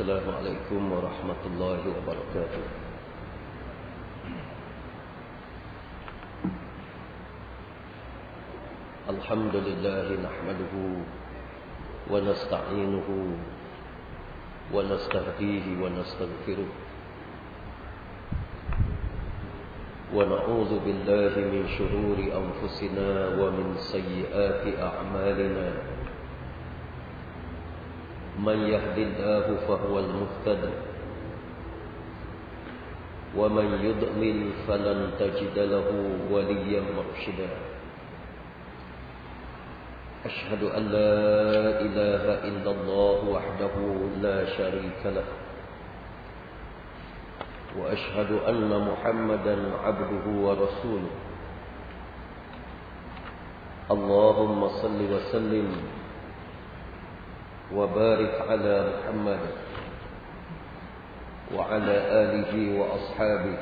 السلام عليكم ورحمة الله وبركاته. الحمد لله نحمده ونستعينه ونستهديه ونستغفره. ونعوذ بالله من شرور أنفسنا ومن سيئات أعمالنا. من يهد الله فهو المهتد ومن يضلل فلن تجد له وليا مرشدا أشهد أن لا إله إلا الله وحده لا شريك له وأشهد أن محمدا عبده ورسوله اللهم صل وسلم وبارك على محمد وعلى آله وأصحابه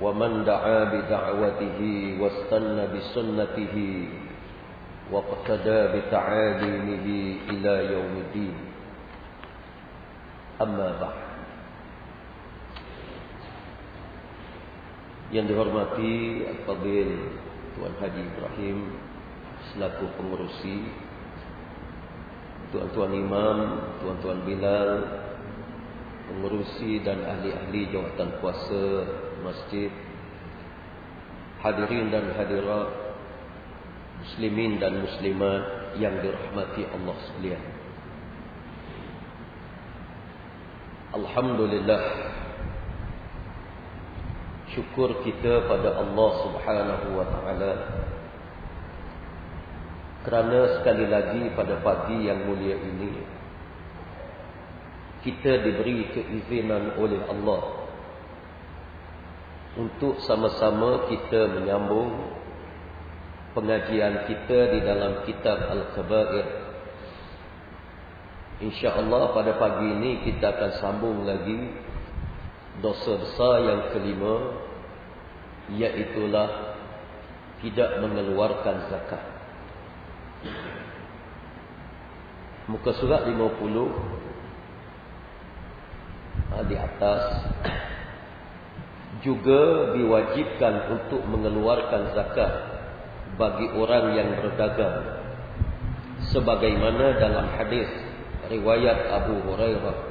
ومن دعا بدعوته واستنى بسنته واقتدى بتعاليمه إلى يوم الدين. أما بعد. Yang dihormati Al-Fadhil Tuan Haji Ibrahim Selaku pengurusi Tuan-tuan imam Tuan-tuan Bilal Pengurusi dan ahli-ahli jawatan kuasa Masjid Hadirin dan hadirat Muslimin dan muslimat Yang dirahmati Allah sekalian. Alhamdulillah syukur kita pada Allah Subhanahu wa taala kerana sekali lagi pada pagi yang mulia ini kita diberi keizinan oleh Allah untuk sama-sama kita menyambung pengajian kita di dalam kitab Al-Kaba'ir insya-Allah pada pagi ini kita akan sambung lagi dosa besar yang kelima iaitulah tidak mengeluarkan zakat. Muka surat 50 ah, di atas. Juga diwajibkan untuk mengeluarkan zakat bagi orang yang berdagang. Sebagaimana dalam hadis riwayat Abu Hurairah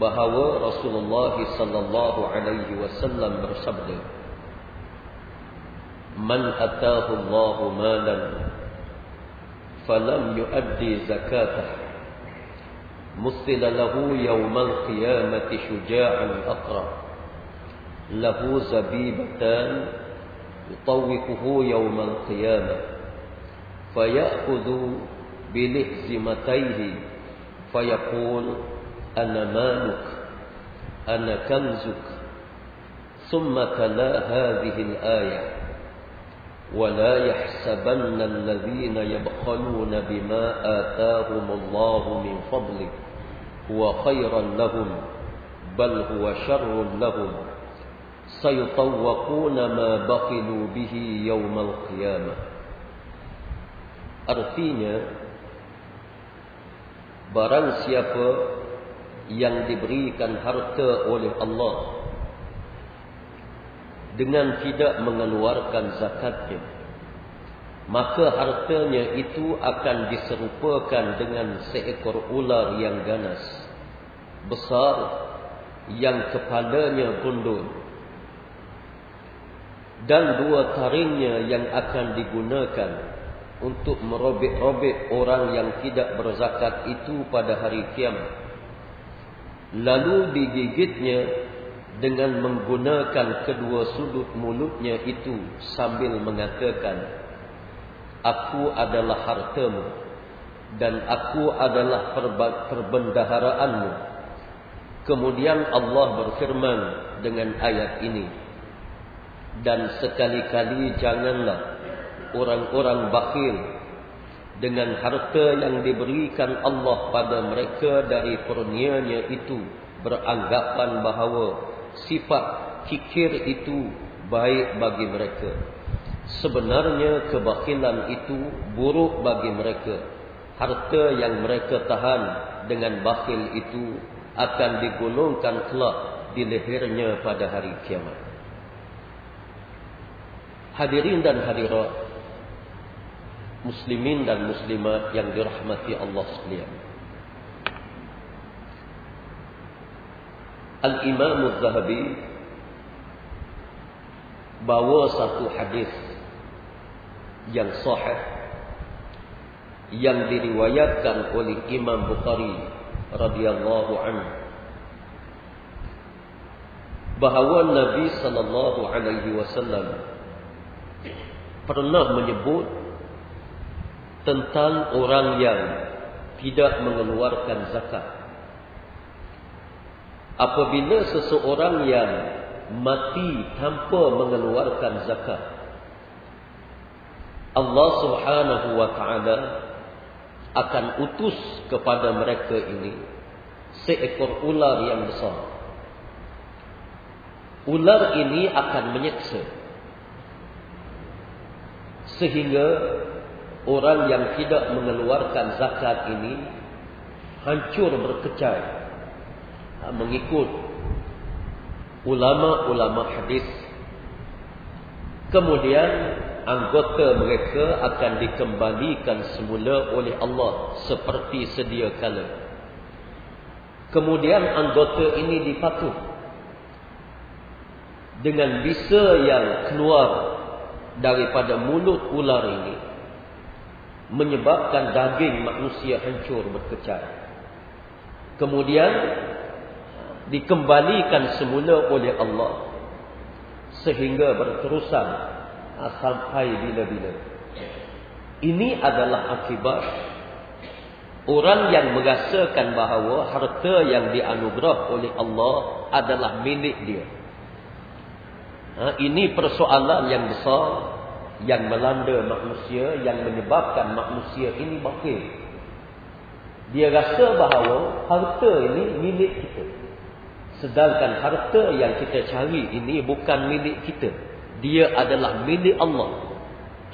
bahawa Rasulullah sallallahu alaihi wasallam bersabda Man ataahu Allah malan falam yuaddi zakatah مثل له يوم القيامة شجاعا أقرأ له زبيبتان يطوقه يوم القيامة. فيأخذ بلحزمتيه فيقول أنا مالك أنا كنزك. ثم تلا هذه الآية. ولا يحسبن الذين يبخلون بما آتاهم الله من فضله هو خيرا لهم بل هو شر لهم. سيطوقون ما بخلوا به يوم القيامة. Artinya Barang siapa yang diberikan harta oleh Allah dengan tidak mengeluarkan zakatnya maka hartanya itu akan diserupakan dengan seekor ular yang ganas besar yang kepalanya gundul dan dua taringnya yang akan digunakan untuk merobek-robek orang yang tidak berzakat itu pada hari kiamat. Lalu digigitnya dengan menggunakan kedua sudut mulutnya itu sambil mengatakan aku adalah hartamu dan aku adalah perbendaharaanmu. Kemudian Allah berfirman dengan ayat ini dan sekali-kali janganlah orang-orang bakhil dengan harta yang diberikan Allah pada mereka dari kurnianya itu beranggapan bahawa sifat kikir itu baik bagi mereka. Sebenarnya kebakilan itu buruk bagi mereka harta yang mereka tahan dengan bakhil itu akan digulungkan kelak di lehernya pada hari kiamat. Hadirin dan hadirat muslimin dan muslimat yang dirahmati Allah sekalian. Al-Imam Az-Zahabi bawa satu hadis yang sahih yang diriwayatkan oleh Imam Bukhari radhiyallahu anhu. Bahawa Nabi sallallahu alaihi wasallam pernah menyebut tentang orang yang tidak mengeluarkan zakat apabila seseorang yang mati tanpa mengeluarkan zakat Allah Subhanahu wa taala akan utus kepada mereka ini seekor ular yang besar. Ular ini akan menyeksa sehingga orang yang tidak mengeluarkan zakat ini hancur berkecai mengikut ulama-ulama hadis. Kemudian anggota mereka akan dikembalikan semula oleh Allah seperti sedia kala. Kemudian anggota ini dipatuh dengan bisa yang keluar daripada mulut ular ini menyebabkan daging manusia hancur berkecai. Kemudian dikembalikan semula oleh Allah sehingga berterusan sampai bila-bila. Ini adalah akibat orang yang merasakan bahawa harta yang dianugerah oleh Allah adalah milik dia. Ha, ini persoalan yang besar yang melanda manusia yang menyebabkan manusia ini bakil. Dia rasa bahawa harta ini milik kita. Sedangkan harta yang kita cari ini bukan milik kita dia adalah milik Allah.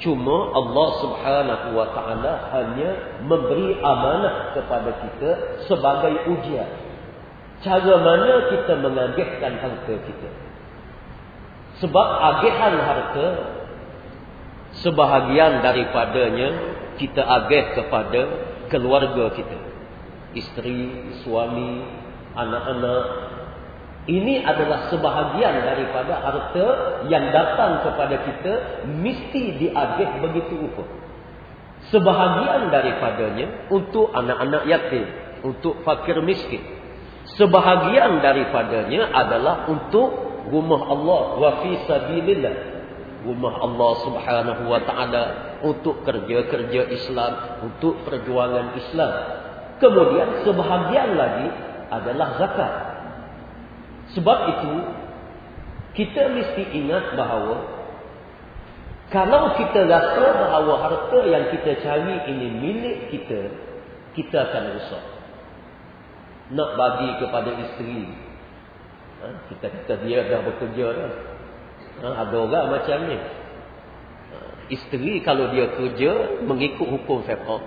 Cuma Allah Subhanahu wa taala hanya memberi amanah kepada kita sebagai ujian. Cara mana kita mengagihkan harta kita? Sebab agihan harta sebahagian daripadanya kita agih kepada keluarga kita. Isteri, suami, anak-anak, ini adalah sebahagian daripada harta yang datang kepada kita mesti diagih begitu rupa. Sebahagian daripadanya untuk anak-anak yatim, untuk fakir miskin. Sebahagian daripadanya adalah untuk rumah Allah wa fi sabilillah. Rumah Allah Subhanahu wa taala untuk kerja-kerja Islam, untuk perjuangan Islam. Kemudian sebahagian lagi adalah zakat. Sebab itu kita mesti ingat bahawa kalau kita rasa bahawa harta yang kita cari ini milik kita, kita akan rusak. Nak bagi kepada isteri. Ha, kita kata dia dah bekerja dah. Ha, ada orang macam ni. Ha, isteri kalau dia kerja mengikut hukum fiqh. Ha,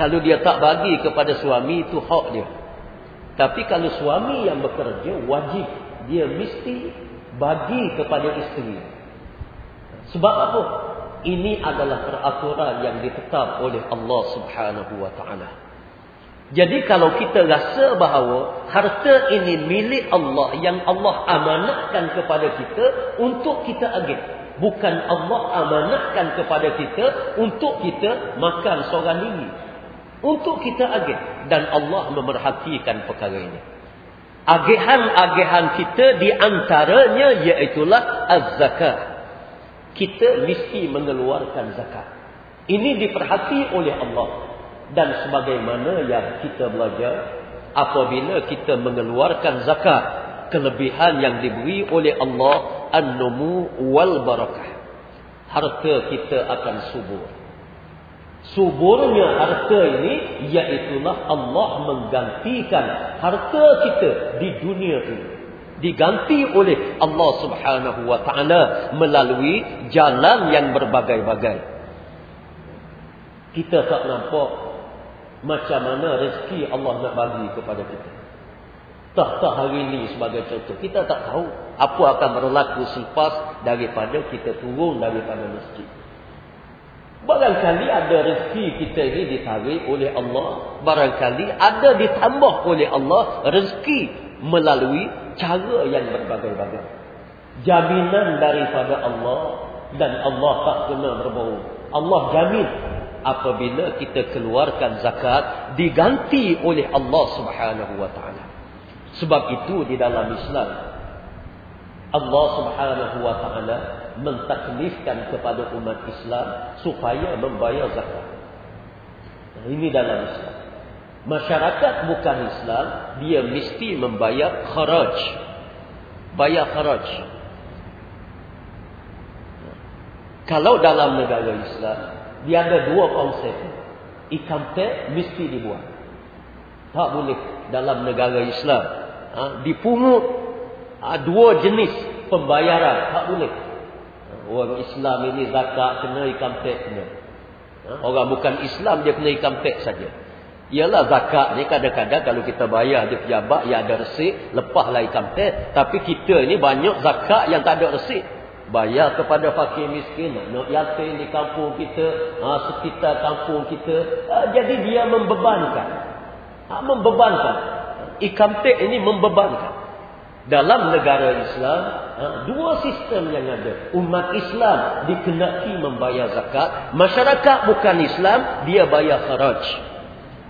kalau dia tak bagi kepada suami itu hak dia. Tapi kalau suami yang bekerja wajib dia mesti bagi kepada isteri. Sebab apa? Ini adalah peraturan yang ditetap oleh Allah Subhanahu wa taala. Jadi kalau kita rasa bahawa harta ini milik Allah yang Allah amanatkan kepada kita untuk kita agih. Bukan Allah amanatkan kepada kita untuk kita makan seorang diri untuk kita agih dan Allah memerhatikan perkara ini. Agihan-agihan kita di antaranya iaitulah az-zakat. Kita mesti mengeluarkan zakat. Ini diperhati oleh Allah dan sebagaimana yang kita belajar apabila kita mengeluarkan zakat kelebihan yang diberi oleh Allah an-numu wal barakah. Harta kita akan subur. Suburnya harta ini iaitulah Allah menggantikan harta kita di dunia ini. Diganti oleh Allah subhanahu wa ta'ala melalui jalan yang berbagai-bagai. Kita tak nampak macam mana rezeki Allah nak bagi kepada kita. Tak-tak hari ini sebagai contoh. Kita tak tahu apa akan berlaku selepas daripada kita turun daripada masjid. Barangkali ada rezeki kita ini ditarik oleh Allah. Barangkali ada ditambah oleh Allah rezeki melalui cara yang berbagai-bagai. Jaminan daripada Allah dan Allah tak kena berbohong. Allah jamin apabila kita keluarkan zakat diganti oleh Allah Subhanahu wa taala. Sebab itu di dalam Islam Allah Subhanahu wa taala mentaklifkan kepada umat Islam supaya membayar zakat. Ini dalam Islam. Masyarakat bukan Islam, dia mesti membayar kharaj. Bayar kharaj. Kalau dalam negara Islam, dia ada dua konsep. Ikam teks mesti dibuat. Tak boleh dalam negara Islam. Ha, dipungut ha, dua jenis pembayaran. Tak boleh. Orang Islam ini zakat kena ikam teks kena. Ha, orang bukan Islam dia kena ikam teks saja. Ialah zakat ni kadang-kadang kalau kita bayar di pejabat yang ada resip, lepaslah ikam teks. Tapi kita ni banyak zakat yang tak ada resip bayar kepada fakir miskin nak yatim di kampung kita ha, sekitar kampung kita ha, jadi dia membebankan ha, membebankan ikamtek ini membebankan dalam negara Islam ha, dua sistem yang ada umat Islam dikenaki membayar zakat masyarakat bukan Islam dia bayar kharaj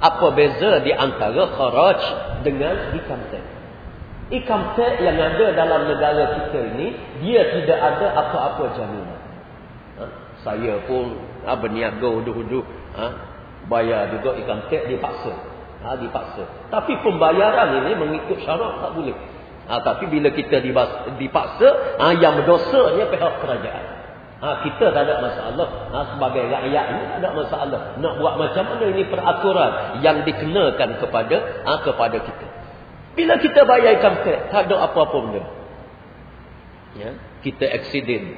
apa beza di antara kharaj dengan ikamtek Ikam teks yang ada dalam negara kita ini, dia tidak ada apa-apa jaminan. Ha? Saya pun ha, berniaga hudu-hudu, ha? bayar juga ikam teks dipaksa. Ha, dipaksa. Tapi pembayaran ini mengikut syarat tak boleh. Ha, tapi bila kita dipaksa, ha, yang berdosanya pihak kerajaan. Ha, kita tak ada masalah. Ha, sebagai rakyat ini tak ada masalah. Nak buat macam mana ini peraturan yang dikenakan kepada ha, kepada kita. Bila kita bayar income tax, tak ada apa-apa benda. Ya, kita accident.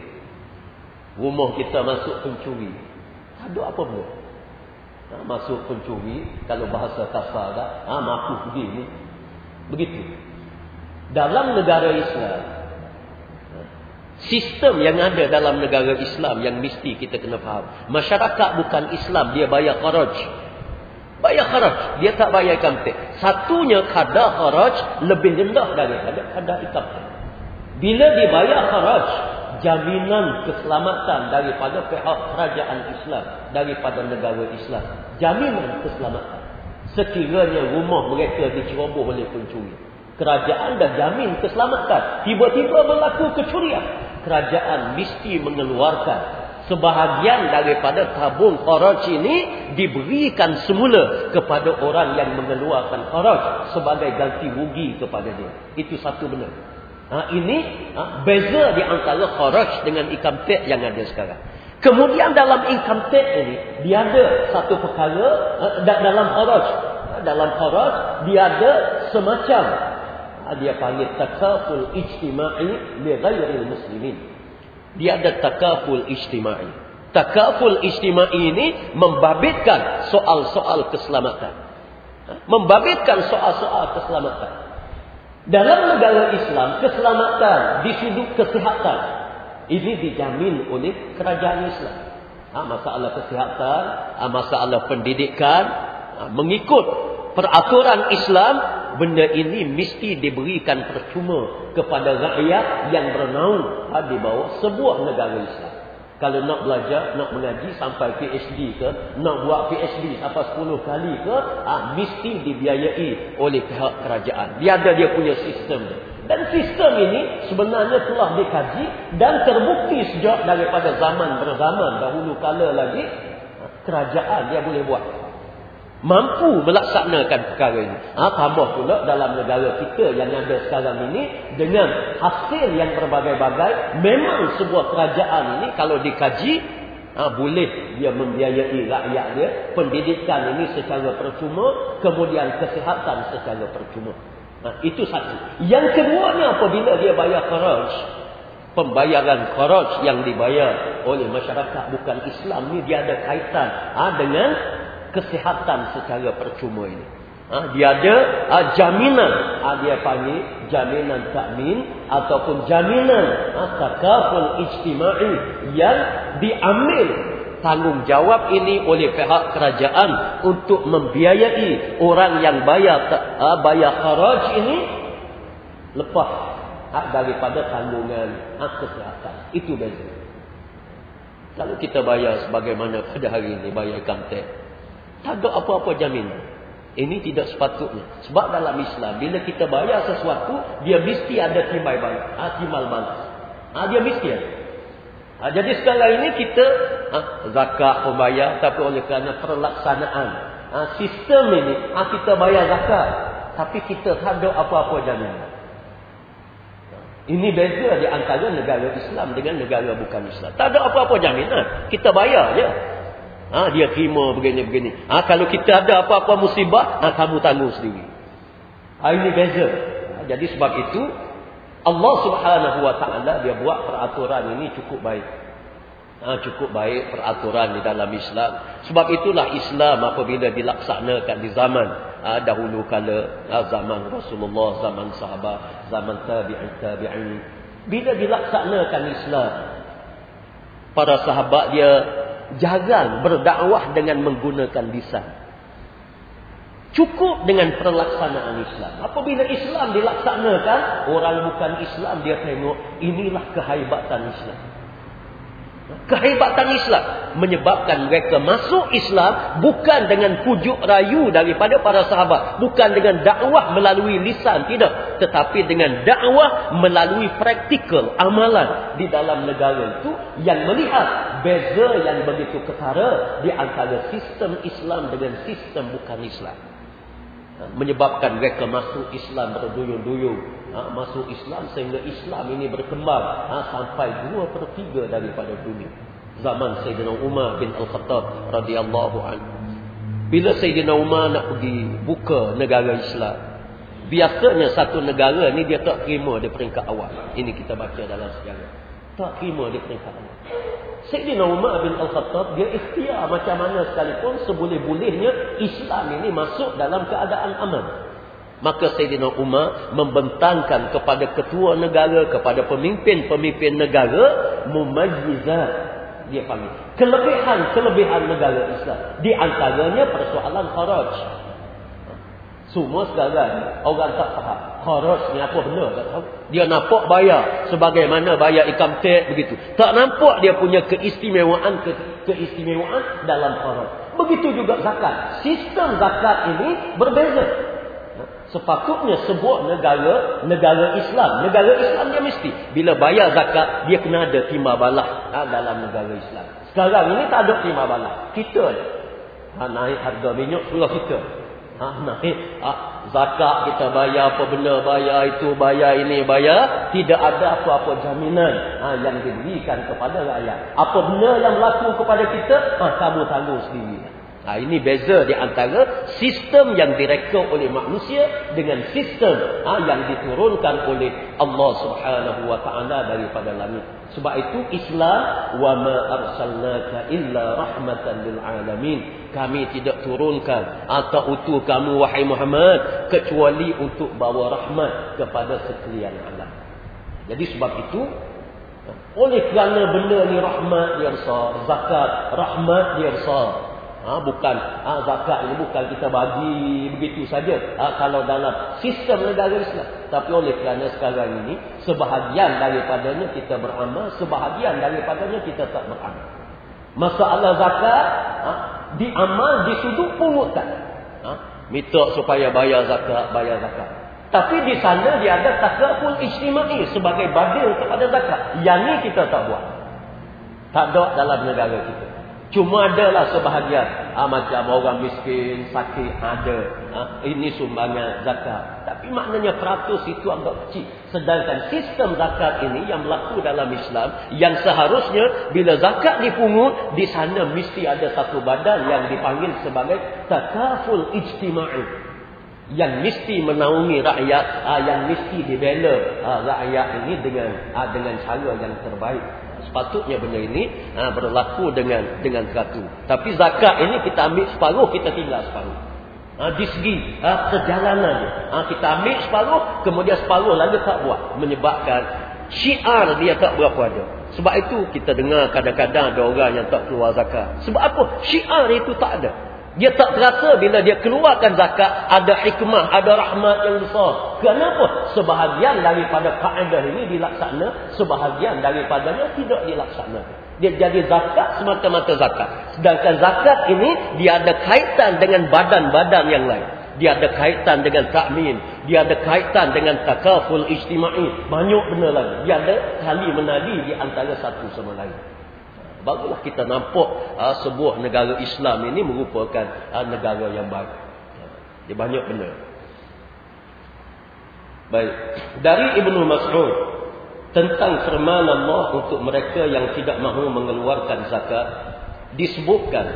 Rumah kita masuk pencuri. Tak ada apa benda. Ha, masuk pencuri, kalau bahasa kasar dah, ha, mampu pergi ni. Begitu. Dalam negara Islam, sistem yang ada dalam negara Islam yang mesti kita kena faham. Masyarakat bukan Islam, dia bayar kharaj. Bayar kharaj. Dia tak bayar ikam Satunya kadar kharaj lebih rendah daripada kadar ikam Bila dibayar kharaj, jaminan keselamatan daripada pihak kerajaan Islam. Daripada negara Islam. Jaminan keselamatan. Sekiranya rumah mereka diceroboh oleh pencuri. Kerajaan dah jamin keselamatan. Tiba-tiba berlaku kecurian. Kerajaan mesti mengeluarkan sebahagian daripada tabung kharaj ini diberikan semula kepada orang yang mengeluarkan kharaj sebagai ganti rugi kepada dia. Itu satu benar. Ha, ini ha, beza di antara kharaj dengan ikam tek yang ada sekarang. Kemudian dalam ikam tek ini dia ada satu perkara ha, dalam kharaj. Ha, dalam kharaj dia ada semacam dia panggil takaful ijtima'i li ghairi muslimin. Dia ada takaful ijtimai. Takaful ijtimai ini membabitkan soal-soal keselamatan. Ha? Membabitkan soal-soal keselamatan. Dalam negara Islam, keselamatan di sudut kesihatan ini dijamin oleh kerajaan Islam. Ha, masalah kesihatan, ha, masalah pendidikan, ha, mengikut peraturan Islam benda ini mesti diberikan percuma kepada rakyat yang bernaung di bawah sebuah negara Islam. Kalau nak belajar, nak mengaji sampai PhD ke, nak buat PhD sampai 10 kali ke, ah, mesti dibiayai oleh pihak kerajaan. Dia ada dia punya sistem. Dan sistem ini sebenarnya telah dikaji dan terbukti sejak daripada zaman berzaman dahulu kala lagi, kerajaan dia boleh buat mampu melaksanakan perkara ini. Ha, tambah pula dalam negara kita yang ada sekarang ini dengan hasil yang berbagai-bagai, memang sebuah kerajaan ini kalau dikaji ha, boleh dia membiayai rakyat dia pendidikan ini secara percuma, kemudian kesihatan secara percuma. Ha, itu satu. Yang keduanya apabila dia bayar kharaj, pembayaran kharaj yang dibayar oleh masyarakat bukan Islam ni dia ada kaitan ha, dengan kesihatan secara percuma ini. Ha, dia ada ha, jaminan, ha, dia panggil jaminan takmin ataupun jaminan ha, takaful ijtimai yang diambil tanggungjawab ini oleh pihak kerajaan untuk membiayai orang yang bayar ha, bayar kharaj ini lepas ha, daripada tanggungan ha, kesihatan. Itu beza. Kalau kita bayar sebagaimana pada hari ini bayar tax, tak ada apa-apa jaminan. Ini tidak sepatutnya. Sebab dalam Islam, bila kita bayar sesuatu, dia mesti ada timbal balas. Ha, timbal balas. Ha, dia mesti ada. Ha, jadi sekarang ini kita ha, zakat pembayar, tapi oleh kerana perlaksanaan ha, sistem ini, ha, kita bayar zakat. Tapi kita tak ada apa-apa jaminan. Ini beza di antara negara Islam dengan negara bukan Islam. Tak ada apa-apa jaminan. Kita bayar je. Ha, dia terima begini-begini. Ha, kalau kita ada apa-apa musibah, ha, kamu tanggung sendiri. Ha, ini beza. Ha, jadi sebab itu, Allah subhanahu wa ta'ala dia buat peraturan ini cukup baik. Ha, cukup baik peraturan di dalam Islam. Sebab itulah Islam apabila dilaksanakan di zaman ha, dahulu kala ha, zaman Rasulullah, zaman sahabat, zaman tabi'in tabi'in. Bila dilaksanakan Islam, para sahabat dia jarang berdakwah dengan menggunakan lisan. Cukup dengan perlaksanaan Islam. Apabila Islam dilaksanakan, orang bukan Islam dia tengok inilah kehebatan Islam. Kehebatan Islam menyebabkan mereka masuk Islam bukan dengan pujuk rayu daripada para sahabat, bukan dengan dakwah melalui lisan tidak, tetapi dengan dakwah melalui praktikal amalan di dalam negara itu yang melihat beza yang begitu ketara di antara sistem Islam dengan sistem bukan Islam. Menyebabkan mereka masuk Islam berduyun-duyun ha, masuk Islam sehingga Islam ini berkembang ha, sampai dua per 3 daripada dunia. Zaman Sayyidina Umar bin Al-Khattab radhiyallahu anhu. Bila Sayyidina Umar nak pergi buka negara Islam, biasanya satu negara ni dia tak terima di peringkat awal. Ini kita baca dalam sejarah. Tak terima di peringkat awal. Sayyidina Umar bin Al-Khattab dia ikhtiar macam mana sekalipun seboleh-bolehnya Islam ini masuk dalam keadaan aman. Maka Sayyidina Umar membentangkan kepada ketua negara, kepada pemimpin-pemimpin negara, mumayyizat. Dia panggil. Kelebihan-kelebihan negara Islam. Di antaranya persoalan kharaj. Semua sekarang orang tak faham. Kharaj ni apa benda tak tahu. Dia nampak bayar sebagaimana bayar ikam tek begitu. Tak nampak dia punya keistimewaan ke, keistimewaan dalam kharaj. Begitu juga zakat. Sistem zakat ini berbeza. Sepatutnya sebuah negara, negara Islam. Negara Islam dia mesti. Bila bayar zakat, dia kena ada timah balah ha, dalam negara Islam. Sekarang ini tak ada timah balah. Kita ha, naik harga minyak, suruh kita. Ha, naik ha, zakat kita bayar apa benda, bayar itu, bayar ini, bayar. Tidak ada apa-apa jaminan ha, yang diberikan kepada rakyat. Apa benda yang berlaku kepada kita, ha, kamu tanggung sendiri. Ha, ini beza di antara sistem yang direka oleh manusia dengan sistem ha, yang diturunkan oleh Allah Subhanahu wa taala daripada langit. Sebab itu Islam wa ma arsalnaka illa rahmatan lil alamin. Kami tidak turunkan atau utuh kamu wahai Muhammad kecuali untuk bawa rahmat kepada sekalian alam. Jadi sebab itu oleh kerana benda ni rahmat dia besar, zakat rahmat dia besar. Ha, bukan ha, zakat ini bukan kita bagi begitu saja ha, kalau dalam sistem negara Islam. Tapi oleh kerana sekarang ini sebahagian daripadanya kita beramal, sebahagian daripadanya kita tak beramal. Masalah zakat ha, diamal di sudut pungutan. Ha, minta supaya bayar zakat, bayar zakat. Tapi di sana dia ada takaful ijtimai sebagai badil kepada zakat. Yang ini kita tak buat. Tak ada dalam negara kita. Cuma adalah sebahagian ha, macam orang miskin, sakit ada. Ha, ini sumbangan zakat. Tapi maknanya peratus itu agak kecil. Sedangkan sistem zakat ini yang berlaku dalam Islam yang seharusnya bila zakat dipungut di sana mesti ada satu badan yang dipanggil sebagai takaful ijtimai yang mesti menaungi rakyat, ha, yang mesti dibela ha, rakyat ini dengan ha, dengan cara yang terbaik. Sepatutnya benda ini ha, berlaku dengan dengan teratur. Tapi zakat ini kita ambil separuh, kita tinggal separuh. Ha, di segi ha, perjalanan dia. Ha, kita ambil separuh, kemudian separuh lagi tak buat. Menyebabkan syiar dia tak berapa ada. Sebab itu kita dengar kadang-kadang ada orang yang tak keluar zakat. Sebab apa? Syiar itu tak ada. Dia tak terasa bila dia keluarkan zakat ada hikmah, ada rahmat yang besar. Kenapa? Sebahagian daripada kaedah ini dilaksana, sebahagian daripadanya tidak dilaksana. Dia jadi zakat semata-mata zakat. Sedangkan zakat ini dia ada kaitan dengan badan-badan yang lain. Dia ada kaitan dengan takmin. Dia ada kaitan dengan takaful ijtimai. Banyak benda lagi. Dia ada kali menadi di antara satu sama lain. Barulah kita nampak uh, sebuah negara Islam ini merupakan uh, negara yang baik. Dia banyak benda. Baik. Dari Ibnu Mas'ud tentang firman Allah untuk mereka yang tidak mahu mengeluarkan zakat disebutkan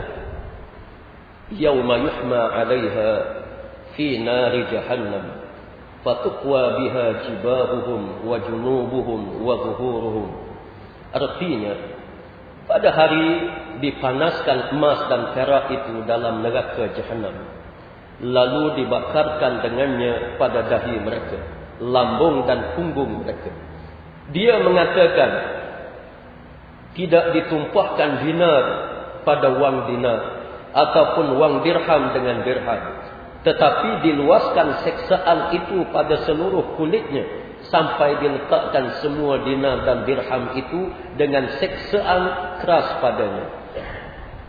yauma yuhma 'alaiha fi nari jahannam fatuqwa biha jibahuhum wa junubuhum wa zuhuruhum artinya pada hari dipanaskan emas dan perak itu dalam neraka jahanam. Lalu dibakarkan dengannya pada dahi mereka. Lambung dan punggung mereka. Dia mengatakan. Tidak ditumpahkan dinar pada wang dinar. Ataupun wang dirham dengan dirham. Tetapi diluaskan seksaan itu pada seluruh kulitnya sampai diletakkan semua dinar dan dirham itu dengan seksaan keras padanya.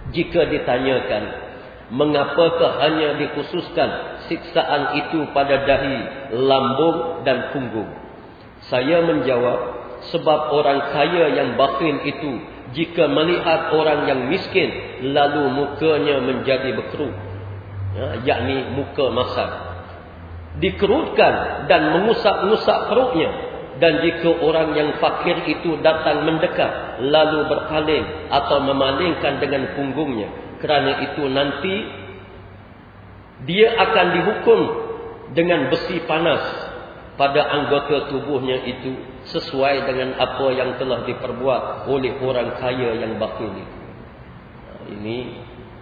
Jika ditanyakan, mengapakah hanya dikhususkan siksaan itu pada dahi, lambung dan punggung? Saya menjawab, sebab orang kaya yang bakhil itu, jika melihat orang yang miskin, lalu mukanya menjadi berkerut. Ya, yakni muka masak dikerutkan dan mengusap-ngusap perutnya. Dan jika orang yang fakir itu datang mendekat lalu berpaling atau memalingkan dengan punggungnya. Kerana itu nanti dia akan dihukum dengan besi panas pada anggota tubuhnya itu sesuai dengan apa yang telah diperbuat oleh orang kaya yang bakil itu. Ini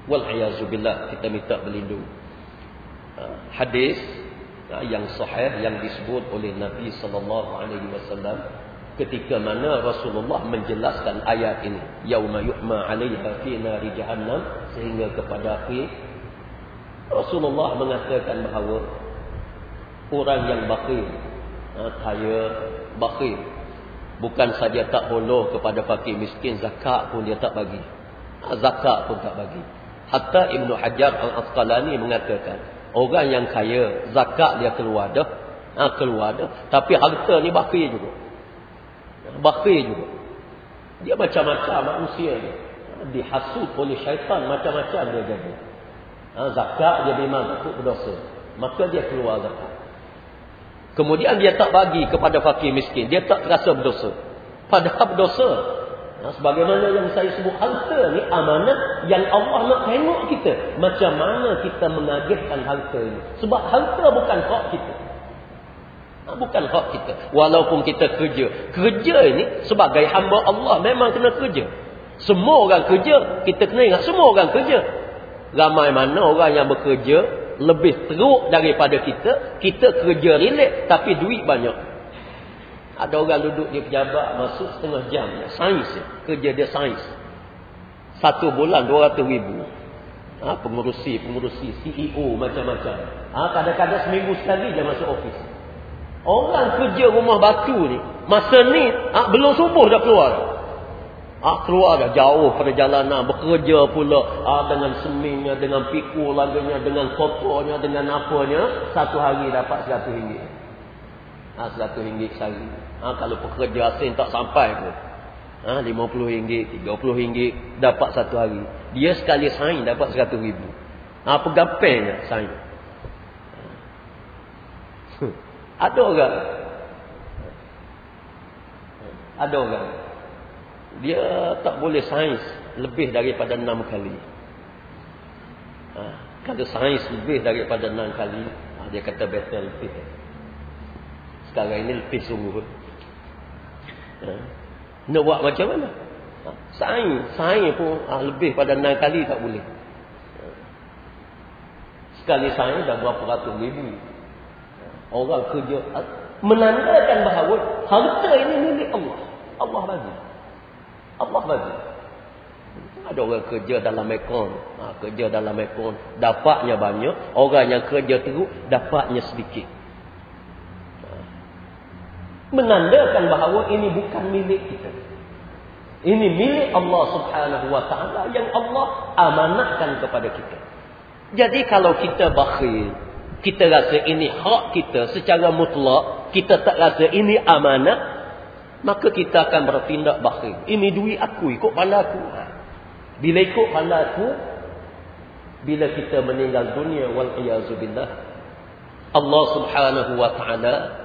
wal kita minta berlindung. Hadis yang sahih yang disebut oleh Nabi sallallahu alaihi wasallam ketika mana Rasulullah menjelaskan ayat ini yauma yuhma 'alaiha fi nari jahannam sehingga kepada akhir Rasulullah mengatakan bahawa orang yang bakhil ha, kaya bakhil bukan saja tak holor kepada fakir miskin zakat pun dia tak bagi. Zakat pun tak bagi hatta Ibnu Hajar Al-Asqalani mengatakan Orang yang kaya, zakat dia keluar dah. Ha, keluar dah. Tapi harta ni bakir juga. Bakir juga. Dia macam-macam manusia ni. Ha, dihasut oleh syaitan macam-macam dia jadi. Ha, zakat dia memang takut berdosa. Maka dia keluar zakat. Kemudian dia tak bagi kepada fakir miskin. Dia tak rasa berdosa. Padahal berdosa. Ha, sebagaimana yang saya sebut harta ni amanah yang Allah nak tengok kita. Macam mana kita mengagihkan harta ini. Sebab harta bukan hak kita. Ha, bukan hak kita. Walaupun kita kerja. Kerja ini sebagai hamba Allah memang kena kerja. Semua orang kerja. Kita kena ingat semua orang kerja. Ramai mana orang yang bekerja lebih teruk daripada kita. Kita kerja relax tapi duit banyak. Ada orang duduk di pejabat masuk setengah jam. Sains. Kerja dia sains. Satu bulan 200 ribu. Ha, pengurusi, pengurusi, CEO macam-macam. Ha, kadang-kadang seminggu sekali dia masuk ofis. Orang kerja rumah batu ni. Masa ni ha, belum subuh dah keluar. Ha, keluar dah jauh perjalanan. Bekerja pula ha, dengan semingnya, dengan pikul laganya, dengan kotornya, dengan apanya. Satu hari dapat seratus ringgit. Ha, seratus ringgit sehari. Ha, kalau pekerja asing tak sampai pun. Ha, RM50, RM30 dapat satu hari. Dia sekali sain dapat RM100,000. Ha, pegapainya sain. Ada orang. Ada orang. Dia tak boleh sains lebih daripada enam kali. Ha, kalau sains lebih daripada enam kali, ha, dia kata better lebih. Sekarang ini lebih sungguh. Ha. Nak buat macam mana? Ha, saing, saing pun ha, lebih pada enam kali tak boleh. Sekali saing dah berapa ratus ribu. Orang kerja menandakan bahawa harta ini milik Allah. Allah bagi. Allah bagi. Ada orang kerja dalam ekon. Ha, kerja dalam ekon. Dapatnya banyak. Orang yang kerja teruk, dapatnya sedikit. Menandakan bahawa ini bukan milik kita. Ini milik Allah subhanahu wa ta'ala yang Allah amanahkan kepada kita. Jadi kalau kita bakhil, kita rasa ini hak kita secara mutlak, kita tak rasa ini amanah, maka kita akan bertindak bakhil. Ini duit aku, ikut pandai aku. Ha. Bila ikut pandai aku, bila kita meninggal dunia, wal wal'iyazubillah, Allah subhanahu wa ta'ala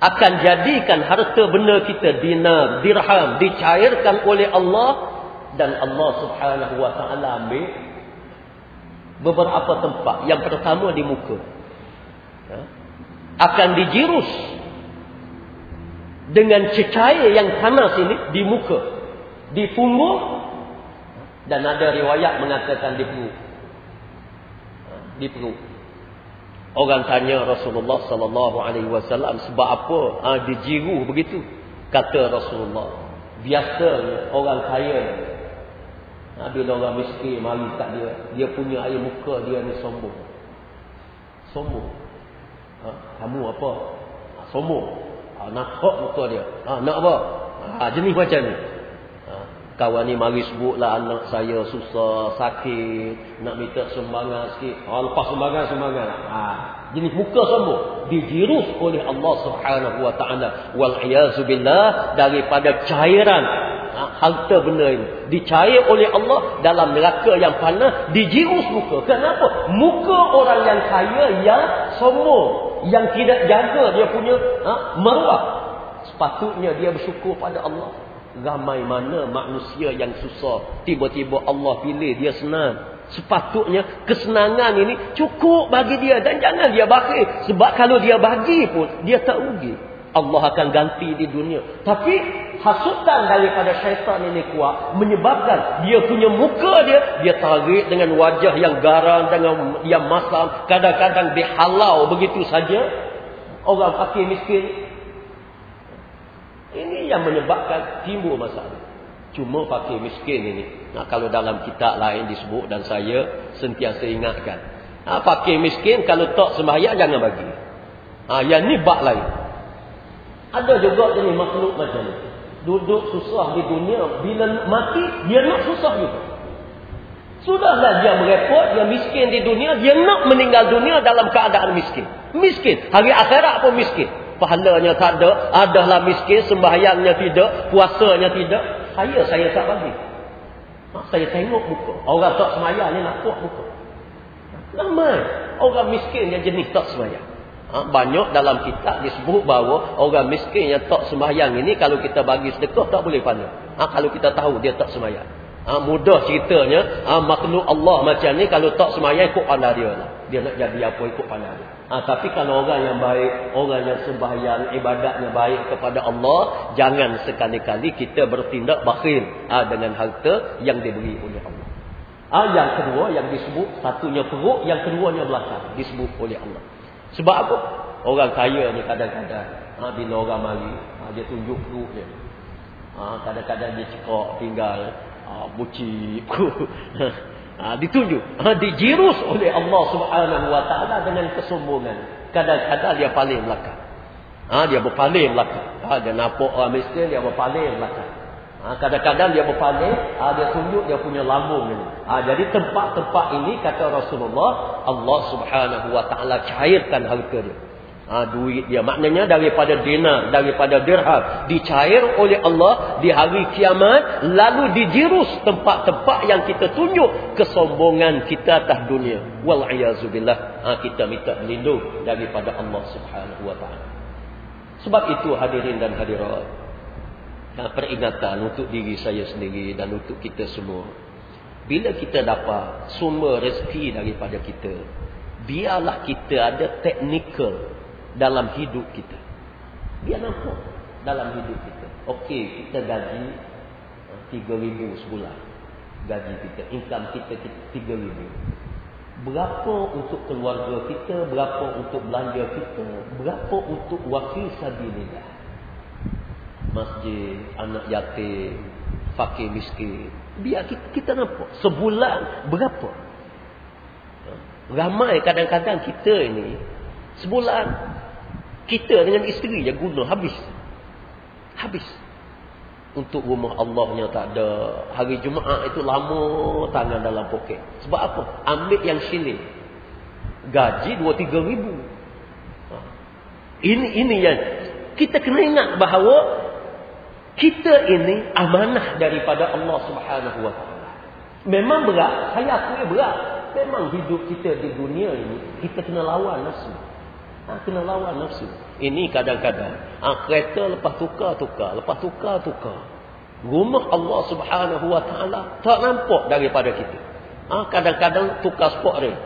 akan jadikan harta benda kita dinar, dirham dicairkan oleh Allah dan Allah Subhanahu wa taala ambil beberapa tempat. Yang pertama di muka. Ha? Akan dijirus dengan cecair yang panas ini di muka, di punggung dan ada riwayat mengatakan di perut. Ha? Di perut. Orang tanya Rasulullah sallallahu alaihi wasallam sebab apa ha, dijiru begitu? Kata Rasulullah, biasa orang kaya ha, bila orang miskin mari kat dia, dia punya air muka dia ni sombong. Sombong. Ha, kamu apa? Ha, sombong. Ha, nak muka dia. Ha, nak apa? Ha, jenis macam ni kawan ni mari sebutlah anak saya susah, sakit, nak minta sumbangan sikit. Ha, lepas sumbangan, sumbangan. Ha, jenis muka sombong. Dijirus oleh Allah subhanahu wa ta'ala. Wal'iyazubillah daripada cairan ha, harta benda ini. Dicair oleh Allah dalam neraka yang panas. Dijirus muka. Kenapa? Muka orang yang kaya yang sombong. Yang tidak jaga dia punya ha, meruah. Sepatutnya dia bersyukur pada Allah. Ramai mana manusia yang susah. Tiba-tiba Allah pilih dia senang. Sepatutnya kesenangan ini cukup bagi dia. Dan jangan dia bagi. Sebab kalau dia bagi pun dia tak rugi. Allah akan ganti di dunia. Tapi hasutan daripada syaitan ini kuat. Menyebabkan dia punya muka dia. Dia tarik dengan wajah yang garang. Dengan yang masam. Kadang-kadang dihalau begitu saja. Orang pakai miskin ini yang menyebabkan timbul masalah. Cuma pakai miskin ini. Nah, kalau dalam kitab lain disebut dan saya sentiasa ingatkan. Nah, pakai miskin kalau tak sembahyang jangan bagi. Ah, yang ni bak lain. Ada juga jenis makhluk macam ni. Duduk susah di dunia. Bila mati, dia nak susah juga. Sudahlah dia merepot, dia miskin di dunia. Dia nak meninggal dunia dalam keadaan miskin. Miskin. Hari akhirat pun miskin pahalanya tak ada, adalah miskin, sembahyangnya tidak, puasanya tidak, saya saya tak bagi. Ha, saya tengok muka. Orang tak sembahyang ni nak muka. Lama. Orang miskin yang jenis tak sembahyang. Ha, banyak dalam kitab disebut bahawa orang miskin yang tak sembahyang ini kalau kita bagi sedekah tak boleh pandang. Ha, kalau kita tahu dia tak sembahyang. Ha, mudah ceritanya ha, makhluk Allah macam ni kalau tak sembahyang ikut pandang dia lah. Dia nak jadi apa ikut pandang dia. Ha, tapi kalau orang yang baik, orang yang sembahyang, ibadatnya baik kepada Allah, jangan sekali-kali kita bertindak bakhil ha, dengan harta yang diberi oleh Allah. Ha, yang kedua yang disebut, satunya perut, yang keduanya belakang disebut oleh Allah. Sebab apa? Orang kaya ni kadang-kadang, ha, bila orang mari, ha, dia tunjuk perut dia. Ha, kadang-kadang dia cekak tinggal, ha, bucik. Ha, ditunjuk, ha, dijirus oleh Allah Subhanahu Wa Taala dengan kesombongan. Kadang-kadang dia paling belakang. Ha, dia berpaling belakang. Ha, dia nampak orang miskin, dia berpaling belakang. Ha, kadang-kadang dia berpaling, ha, dia tunjuk dia punya lambung ini. Ha, jadi tempat-tempat ini kata Rasulullah, Allah Subhanahu Wa Taala cairkan harta dia ha, duit dia. Maknanya daripada dinar, daripada dirham. Dicair oleh Allah di hari kiamat. Lalu dijirus tempat-tempat yang kita tunjuk kesombongan kita atas dunia. Wal'iyazubillah. Ha, kita minta berlindung daripada Allah subhanahu wa ta'ala. Sebab itu hadirin dan hadirat. Ha, peringatan untuk diri saya sendiri dan untuk kita semua. Bila kita dapat sumber rezeki daripada kita. Biarlah kita ada teknikal dalam hidup kita. Dia nampak dalam hidup kita. Okey, kita gaji. ribu sebulan. Gaji kita, income kita tiga ribu. Berapa untuk keluarga kita, berapa untuk belanja kita, berapa untuk wakil sabilillah. Masjid, anak yatim, fakir miskin. Biar kita, kita nampak. Sebulan berapa? Ramai kadang-kadang kita ini, sebulan, kita dengan isteri je guna habis. Habis untuk rumah Allahnya tak ada. Hari Jumaat itu lama tangan dalam poket. Sebab apa? Ambil yang sini. Gaji 2-3 ribu. Ha. Ini ini yang kita kena ingat bahawa kita ini amanah daripada Allah Subhanahu Taala. Memang berat, saya akui berat. Memang hidup kita di dunia ini kita kena lawan nafsu. Ha, kena lawan nafsu. Ini kadang-kadang ha, kereta lepas tukar tukar, lepas tukar tukar. Rumah Allah Subhanahu Wa Taala tak nampak daripada kita. Ha, kadang-kadang tukar sport ring.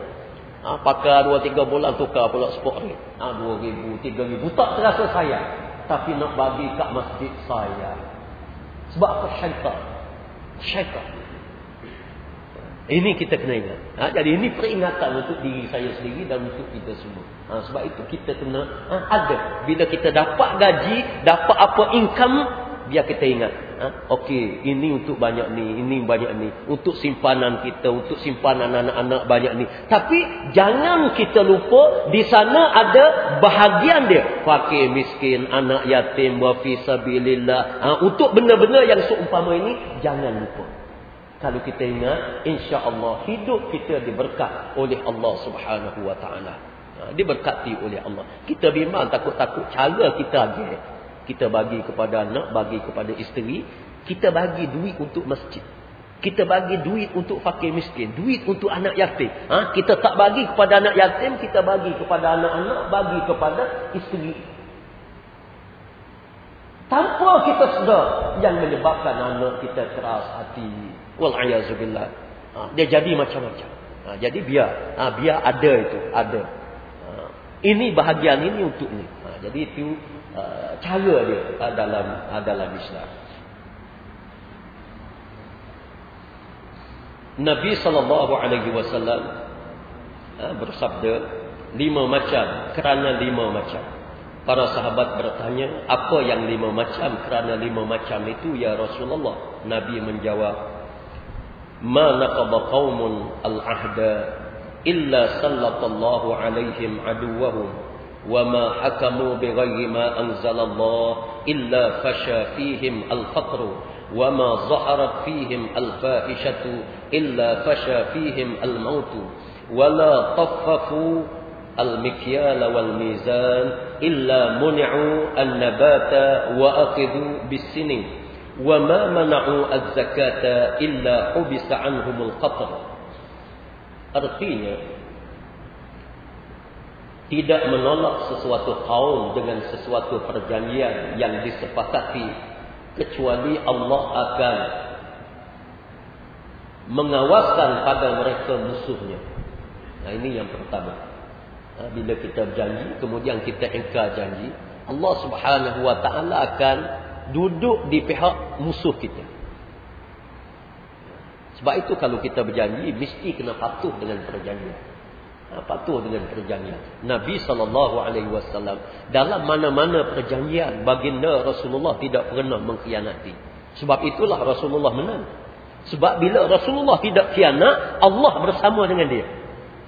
Ha, pakai 2 3 bulan tukar pula sport ring. Ha, 2000, 3000 tak terasa saya. Tapi nak bagi kat masjid saya. Sebab apa syaitan? Syaitan. Ini kita kena ingat. Ha, jadi ini peringatan untuk diri saya sendiri dan untuk kita semua. Ha, sebab itu kita kena ha, ada. Bila kita dapat gaji, dapat apa income, biar kita ingat. Ha, Okey, ini untuk banyak ni, ini banyak ni. Untuk simpanan kita, untuk simpanan anak-anak banyak ni. Tapi jangan kita lupa, di sana ada bahagian dia. Fakir, miskin, anak yatim, wafisabilillah. Ha, untuk benda-benda yang seumpama ini, jangan lupa. Kalau kita ingat, insya Allah hidup kita diberkat oleh Allah subhanahu wa ta'ala. Ha, diberkati oleh Allah. Kita bimbang takut-takut cara kita agak. Kita bagi kepada anak, bagi kepada isteri. Kita bagi duit untuk masjid. Kita bagi duit untuk fakir miskin. Duit untuk anak yatim. Ha? Kita tak bagi kepada anak yatim, kita bagi kepada anak-anak, bagi kepada isteri. Tanpa kita sedar yang menyebabkan anak kita keras hati. Wal'ayazubillah. Ha, dia jadi macam-macam. Ha, jadi biar. Ha, biar ada itu. Ada. Ha, ini bahagian ini untuk ni. Ha, jadi itu uh, cara dia uh, dalam uh, dalam Islam. Nabi sallallahu alaihi wasallam bersabda lima macam kerana lima macam. Para sahabat bertanya, apa yang lima macam kerana lima macam itu ya Rasulullah? Nabi menjawab, ما نقض قوم العهد إلا سلط الله عليهم عدوهم وما حكموا بغير ما أنزل الله إلا فشى فيهم الفقر وما ظهرت فيهم الفاحشة إلا فشى فيهم الموت ولا طففوا المكيال والميزان إلا منعوا النبات وأخذوا بالسنين وما منعوا الزكاة إلا حبس عنهم القطر artinya tidak menolak sesuatu kaum dengan sesuatu perjanjian yang disepakati kecuali Allah akan mengawaskan pada mereka musuhnya. Nah ini yang pertama. Bila kita berjanji kemudian kita ingkar janji, Allah Subhanahu wa taala akan duduk di pihak musuh kita. Sebab itu kalau kita berjanji mesti kena patuh dengan perjanjian. Ha, patuh dengan perjanjian. Nabi saw dalam mana-mana perjanjian baginda Rasulullah tidak pernah mengkhianati. Sebab itulah Rasulullah menang. Sebab bila Rasulullah tidak khianat, Allah bersama dengan dia.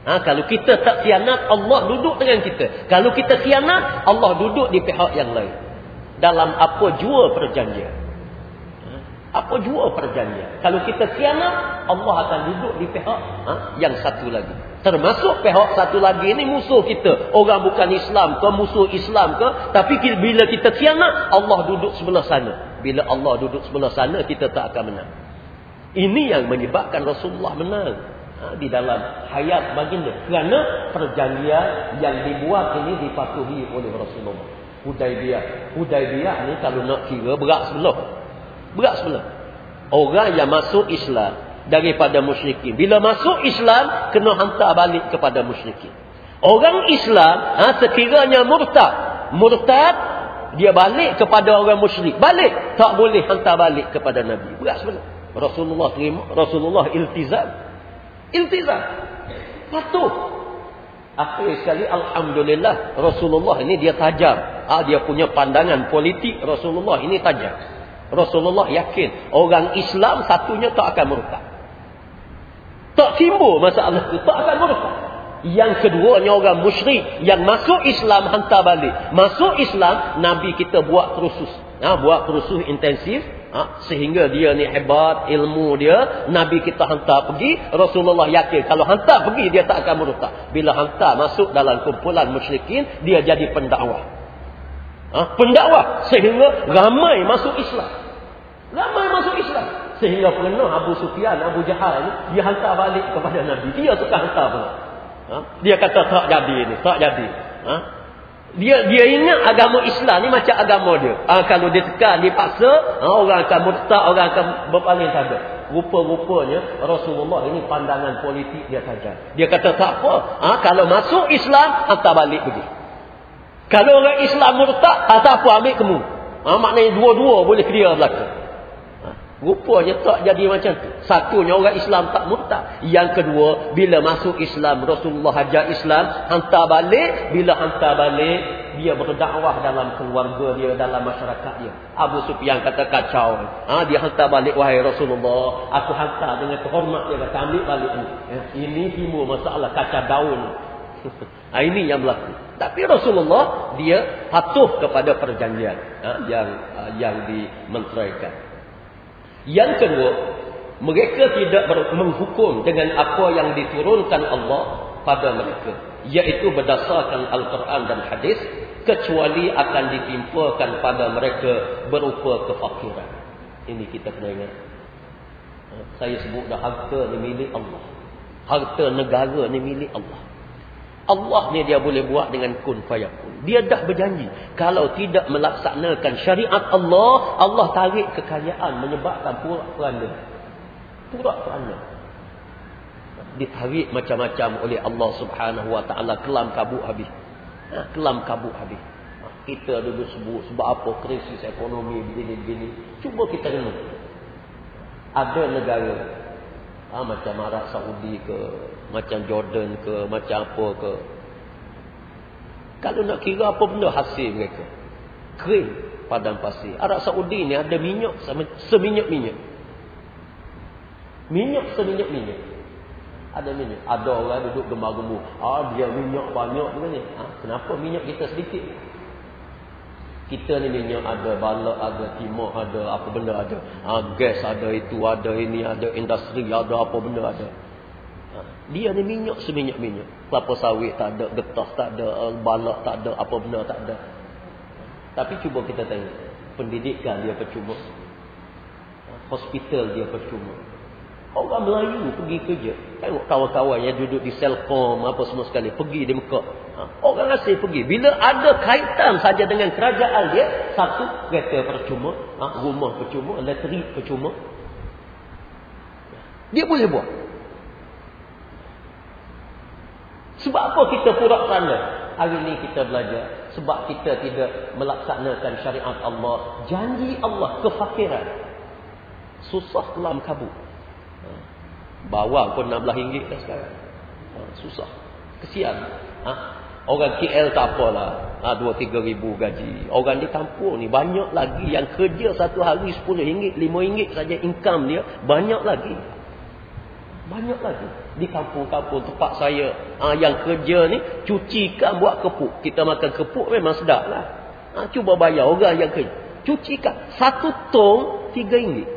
Ha, kalau kita tak khianat, Allah duduk dengan kita. Kalau kita khianat, Allah duduk di pihak yang lain dalam apa jua perjanjian. Apa jua perjanjian. Kalau kita kianat, Allah akan duduk di pihak ha? yang satu lagi. Termasuk pihak satu lagi ini musuh kita. Orang bukan Islam ke, musuh Islam ke. Tapi bila kita kianat, Allah duduk sebelah sana. Bila Allah duduk sebelah sana, kita tak akan menang. Ini yang menyebabkan Rasulullah menang. Ha, di dalam hayat baginda. Kerana perjanjian yang dibuat ini dipatuhi oleh Rasulullah. Hudaibiyah. Hudaibiyah ni kalau nak kira berat sebelah. Berat sebelah. Orang yang masuk Islam daripada musyrikin. Bila masuk Islam, kena hantar balik kepada musyrikin. Orang Islam, ha, sekiranya murtad. Murtad, Dia balik kepada orang musyrik. Balik. Tak boleh hantar balik kepada Nabi. Berat sebenarnya. Rasulullah terima. Rasulullah iltizam. Iltizam. Patuh. Akhir sekali Alhamdulillah Rasulullah ini dia tajam. Ah, dia punya pandangan politik Rasulullah ini tajam. Rasulullah yakin orang Islam satunya tak akan murtad. Tak timbul masalah itu. Tak akan murtad. Yang keduanya orang musyrik yang masuk Islam hantar balik. Masuk Islam Nabi kita buat kursus. Ha, buat kursus intensif ha, sehingga dia ni hebat ilmu dia Nabi kita hantar pergi Rasulullah yakin kalau hantar pergi dia tak akan murtad. Bila hantar masuk dalam kumpulan musyrikin dia jadi pendakwah. Ha, pendakwah sehingga ramai masuk Islam. Ramai masuk Islam. Sehingga pernah Abu Sufyan, Abu Jahal dia hantar balik kepada Nabi. Dia suka hantar pula. Ha? Dia kata tak jadi ni, tak jadi. Ha? Dia dia ingat agama Islam ni macam agama dia. Ha, kalau dia tekan, dia paksa, ha, orang akan murtad, orang akan berpaling tada. Rupa-rupanya Rasulullah ini pandangan politik dia saja. Dia kata tak apa. Ha, kalau masuk Islam, hantar balik pergi. Kalau orang Islam murtad, tak apa ambil kemu. Ha, maknanya dua-dua boleh clear belakang. Rupanya tak jadi macam tu. Satunya orang Islam tak murtad. Yang kedua, bila masuk Islam, Rasulullah hajar Islam, hantar balik. Bila hantar balik, dia berdakwah dalam keluarga dia, dalam masyarakat dia. Abu Sufyan kata kacau. Ha, dia hantar balik, wahai Rasulullah. Aku hantar dengan kehormat dia kata, ambil balik ni. Ya, ini timbul masalah kacau daun. ha, ini yang berlaku. Tapi Rasulullah, dia patuh kepada perjanjian ha, yang, ha, yang dimenteraikan. Yang kedua, mereka tidak menghukum dengan apa yang diturunkan Allah pada mereka. Iaitu berdasarkan Al-Quran dan Hadis. Kecuali akan ditimpakan pada mereka berupa kefakiran. Ini kita kena ingat. Saya sebut dah harta ni milik Allah. Harta negara ni milik Allah. Allah ni dia boleh buat dengan kun fayakun. Dia dah berjanji. Kalau tidak melaksanakan syariat Allah, Allah tarik kekayaan menyebabkan purak-peranda. Purak-peranda. Ditarik macam-macam oleh Allah subhanahu wa ta'ala. Kelam kabut habis. Ha, kelam kabut habis. Ha, kita dulu sebut sebab apa krisis ekonomi begini-begini. Cuba kita renung. Ada negara ha, macam Arab Saudi ke macam Jordan ke macam apa ke. Kalau nak kira apa benda hasil mereka? Kering padang pasir. Arab Saudi ni ada minyak seminyak-minyak minyak. Seminyak-minyak ada minyak. Ada orang duduk gemar-gemur. Ah dia minyak banyak ha, kenapa minyak kita sedikit kita ni minyak ada balak, ada timur, ada apa benda ada. Ha, gas ada itu, ada ini, ada industri, ada apa benda ada. Ha, dia ni minyak seminyak-minyak. Kelapa sawit tak ada, getah tak ada, balak tak ada, apa benda tak ada. Tapi cuba kita tengok. Pendidikan dia percuma. Hospital dia percuma. Orang Melayu pergi kerja. Tengok kawan-kawan yang duduk di Selcom apa semua sekali. Pergi di Mekah. Ha, orang asing pergi. Bila ada kaitan saja dengan kerajaan dia. Satu, kereta percuma. Ha, rumah percuma. Elektrik percuma. Dia boleh buat. Sebab apa kita pura kerana? Hari ini kita belajar. Sebab kita tidak melaksanakan syariat Allah. Janji Allah kefakiran. Susah kelam kabut. Bawang pun RM16 dah sekarang. Ha, susah. Kesian. Ha? Orang KL tak apalah. Ha, 2-3 ribu gaji. Orang di kampung ni banyak lagi yang kerja satu hari RM10, RM5 saja income dia. Banyak lagi. Banyak lagi. Di kampung-kampung tempat saya. Ha, yang kerja ni cucikan buat kepuk. Kita makan kepuk memang sedap lah. Ha, cuba bayar orang yang kerja. Cucikan. Satu tong RM3.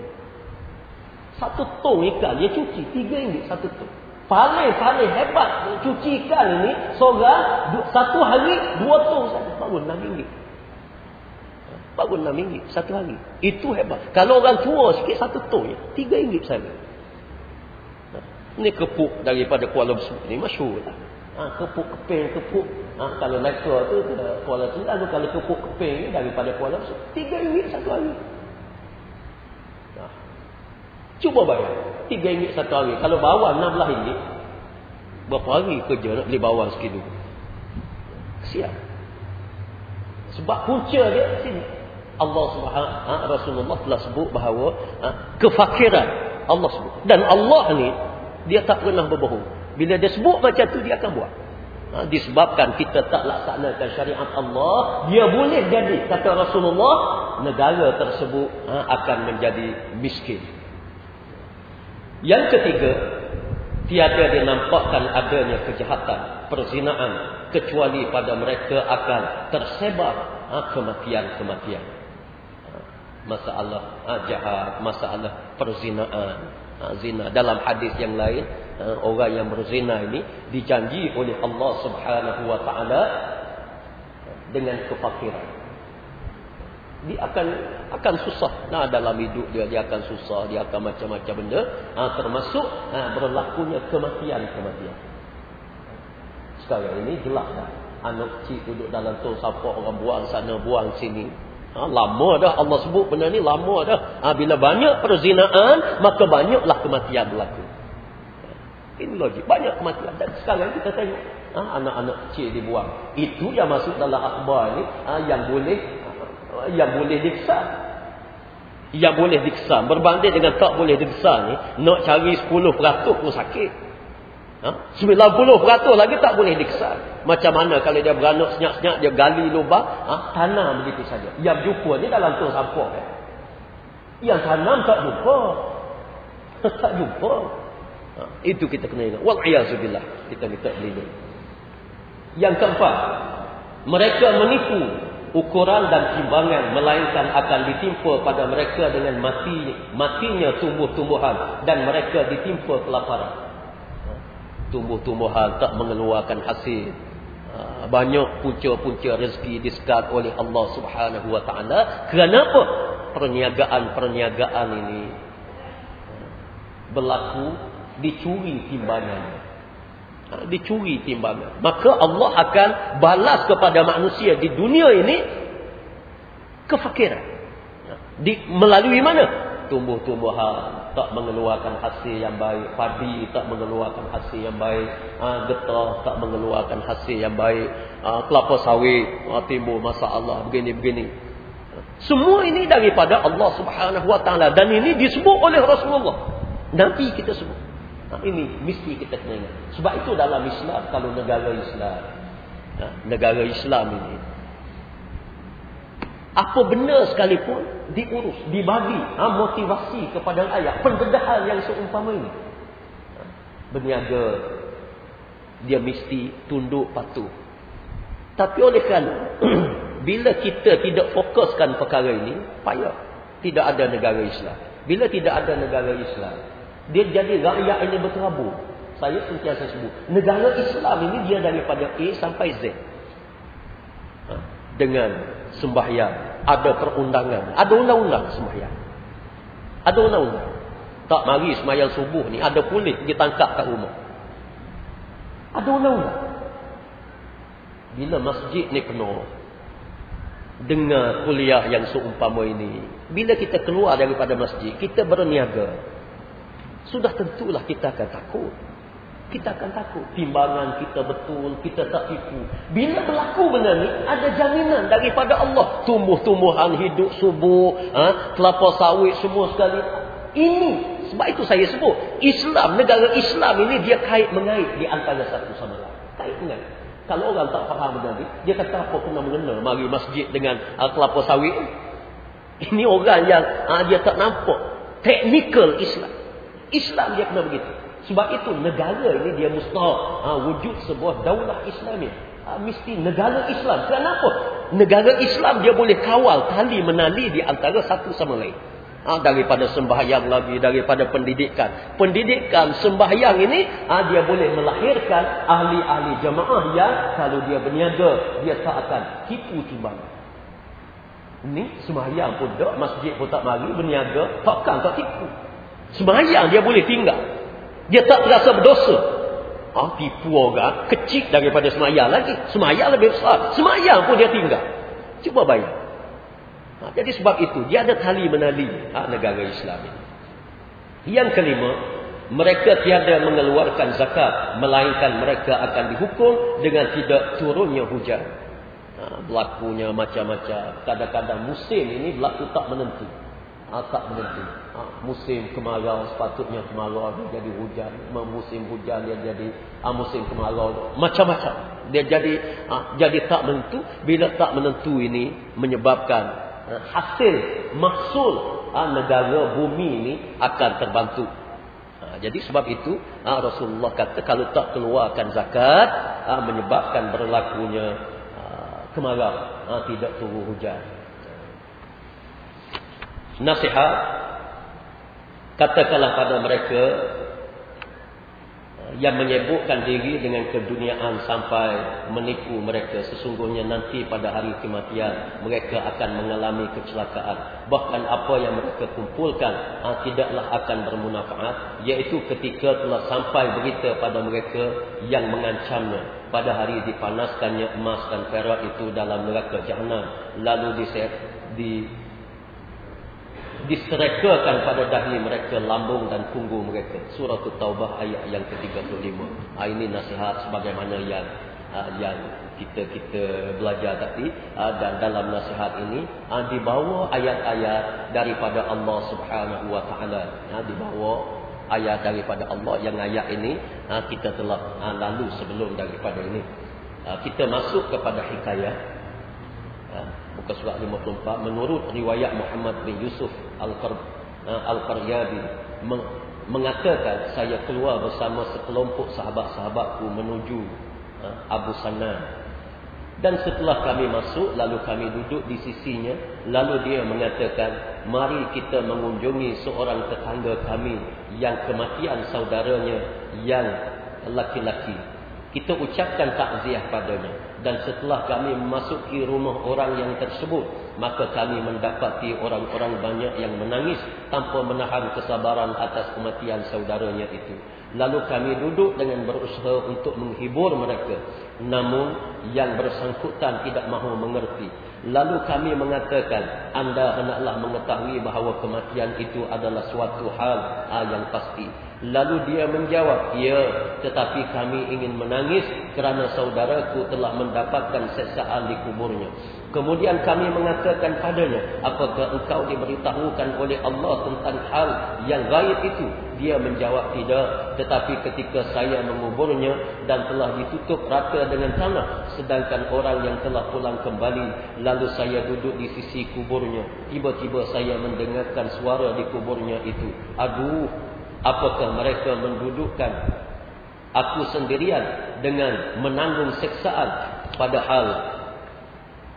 Satu tong ikan dia cuci. Tiga ringgit satu tong. Paling-paling hebat cuci ikan ini. Seorang satu hari dua tong saja. Bangun enam ringgit. Bangun enam ringgit satu hari. Itu hebat. Kalau orang tua sikit satu tong. Tiga ringgit saja. Ini kepuk daripada Kuala Besar. Ini masyur lah. Ha, kepuk keping, kepuk. Ha, kalau lekor tu Kuala Besar. Kalau kepuk keping daripada Kuala Besar. Tiga ringgit satu hari. Cuba bayar. Tiga ringgit satu hari. Kalau bawang enam belah ringgit. Berapa hari kerja nak beli bawang sekidu. Kesian. Sebab punca dia sini. Allah Subhanahu ha, Rasulullah telah sebut bahawa ha, kefakiran Allah sebut. Dan Allah ni dia tak pernah berbohong. Bila dia sebut macam tu dia akan buat. Ha, disebabkan kita tak laksanakan syariat Allah, dia boleh jadi kata Rasulullah negara tersebut ha, akan menjadi miskin. Yang ketiga, tiada dinampakkan adanya kejahatan, perzinaan kecuali pada mereka akan tersebar ha, kematian-kematian. Ha, masalah ha, jahat, masalah perzinaan, ha, zina. Dalam hadis yang lain, ha, orang yang berzina ini dijanji oleh Allah Subhanahu Wa Taala dengan kefakiran dia akan akan susah. Nah dalam hidup dia dia akan susah dia akan macam-macam benda. Ha, termasuk ha, berlakunya kematian kematian. Sekarang ini jelas dah. Anak kecil duduk dalam tu siapa orang buang sana buang sini. Ha, lama dah. Allah sebut benda ni lama dah. Ha, bila banyak perzinaan maka banyaklah kematian berlaku. Ini logik. Banyak kematian. Dan sekarang kita tengok ha, anak-anak kecil dibuang. Itu yang masuk dalam akhbar ni ha, yang boleh yang boleh diksa yang boleh diksa berbanding dengan tak boleh diksa ni nak cari 10% pun sakit. Ha? 90% lagi tak boleh diksa macam mana kalau dia beranak senyap-senyap dia gali lubang ha? tanam begitu saja. Yang jumpa ni dalam tu sampah kan? yang tanam tak jumpa. Tak jumpa. Ha? itu kita kena ingat. Wal'iyazubillah kita minta berlindung yang keempat mereka menipu ukuran dan timbangan melainkan akan ditimpa pada mereka dengan mati matinya tumbuh-tumbuhan dan mereka ditimpa kelaparan. Tumbuh-tumbuhan tak mengeluarkan hasil. Ha, banyak punca-punca rezeki disekat oleh Allah Subhanahu wa taala. Kenapa perniagaan-perniagaan ini berlaku? Dicuri timbangan. Ha, dicuri timbangan. Maka Allah akan balas kepada manusia di dunia ini kefakiran. Di, melalui mana? Tumbuh-tumbuhan tak mengeluarkan hasil yang baik. Padi tak mengeluarkan hasil yang baik. Ha, getah tak mengeluarkan hasil yang baik. Ha, kelapa sawit ha, timbul masalah begini-begini. Semua ini daripada Allah subhanahu wa ta'ala. Dan ini disebut oleh Rasulullah. Nabi kita sebut. Ini mesti kita kena ingat. Sebab itu dalam Islam, kalau negara Islam, ha, negara Islam ini, apa benda sekalipun diurus, dibagi ha, motivasi kepada ayat, pendedahan yang seumpama ini. Ha, berniaga, dia mesti tunduk patuh. Tapi oleh kerana, bila kita tidak fokuskan perkara ini, payah. Tidak ada negara Islam. Bila tidak ada negara Islam, dia jadi rakyat ini berterabur. Saya sentiasa sebut. Negara Islam ini dia daripada A sampai Z. Ha? Dengan sembahyang. Ada perundangan. Ada undang-undang sembahyang. Ada undang-undang. Tak mari sembahyang subuh ni. Ada polis ditangkap kat rumah. Ada undang-undang. Bila masjid ni penuh. Dengar kuliah yang seumpama ini. Bila kita keluar daripada masjid. Kita berniaga sudah tentulah kita akan takut. Kita akan takut. Timbangan kita betul, kita tak tipu. Bila berlaku benda ni, ada jaminan daripada Allah. Tumbuh-tumbuhan hidup subuh, ha? kelapa sawit semua sekali. Ini, sebab itu saya sebut. Islam, negara Islam ini dia kait mengait di antara satu sama lain. Kait mengait. Kalau orang tak faham benda ni, dia kata apa kena mengenal mari masjid dengan uh, kelapa sawit. Ini orang yang uh, dia tak nampak. Technical Islam. Islam dia kena begitu. Sebab itu negara ini dia mustahak ha, wujud sebuah daulah Islamia. Ha, mesti negara Islam. Kenapa? Negara Islam dia boleh kawal tali menali di antara satu sama lain. Ha, daripada sembahyang lagi, daripada pendidikan. Pendidikan sembahyang ini ha, dia boleh melahirkan ahli-ahli jemaah yang kalau dia berniaga, dia tak akan tipu timbang. Ini sembahyang pun tak, masjid pun tak mari, berniaga, takkan tak tipu. Semayang dia boleh tinggal. Dia tak terasa berdosa. Ah, tipu orang kecil daripada semayang lagi. Semayang lebih besar. Semayang pun dia tinggal. Cuba bayar. Ha, jadi sebab itu dia ada tali menali ha, negara Islam ini. Yang kelima, mereka tiada mengeluarkan zakat melainkan mereka akan dihukum dengan tidak turunnya hujan. Ha, Ha, berlakunya macam-macam. Kadang-kadang musim ini berlaku tak menentu. Ha, tak menentu. Ha, musim kemarau sepatutnya kemarau dia jadi hujan. Musim hujan dia jadi ha, musim kemarau. Macam-macam. Dia jadi ha, jadi tak menentu. Bila tak menentu ini menyebabkan ha, hasil mahsul ha, negara bumi ini akan terbantu. Ha, jadi sebab itu ha, Rasulullah kata kalau tak keluarkan zakat ha, menyebabkan berlakunya kemarau ha, tidak turun hujan nasihat katakanlah pada mereka ha, yang menyebutkan diri dengan keduniaan sampai menipu mereka. Sesungguhnya nanti pada hari kematian mereka akan mengalami kecelakaan. Bahkan apa yang mereka kumpulkan ha, tidaklah akan bermanfaat iaitu ketika telah sampai berita pada mereka yang mengancamnya. Pada hari dipanaskannya emas dan perak itu dalam neraka jahanam lalu di diserekakan pada dahi mereka lambung dan punggung mereka. Surah taubah ayat yang ke-35. Ha, ini nasihat sebagaimana yang ha, yang kita kita belajar tadi. Ha, dan dalam nasihat ini dibawa ayat-ayat daripada Allah Subhanahu wa taala. Dibawa ayat daripada Allah yang ayat ini kita telah lalu sebelum daripada ini. Kita masuk kepada hikayat muka surat 54 menurut riwayat Muhammad bin Yusuf Al-Qaryabi mengatakan saya keluar bersama sekelompok sahabat-sahabatku menuju Abu Sanan dan setelah kami masuk, lalu kami duduk di sisinya. Lalu dia mengatakan, mari kita mengunjungi seorang tetangga kami yang kematian saudaranya yang laki-laki. Kita ucapkan takziah padanya. Dan setelah kami memasuki rumah orang yang tersebut, maka kami mendapati orang-orang banyak yang menangis tanpa menahan kesabaran atas kematian saudaranya itu. Lalu kami duduk dengan berusaha untuk menghibur mereka. Namun yang bersangkutan tidak mahu mengerti. Lalu kami mengatakan, anda hendaklah mengetahui bahawa kematian itu adalah suatu hal ah, yang pasti. Lalu dia menjawab, ya tetapi kami ingin menangis kerana saudaraku telah mendapatkan seksaan di kuburnya. Kemudian kami mengatakan padanya, apakah engkau diberitahukan oleh Allah tentang hal yang gaib itu? Dia menjawab tidak, tetapi ketika saya menguburnya dan telah ditutup rata dengan tanah, sedangkan orang yang telah pulang kembali, lalu saya duduk di sisi kuburnya, tiba-tiba saya mendengarkan suara di kuburnya itu. Aduh, Apakah mereka mendudukkan aku sendirian dengan menanggung seksaan padahal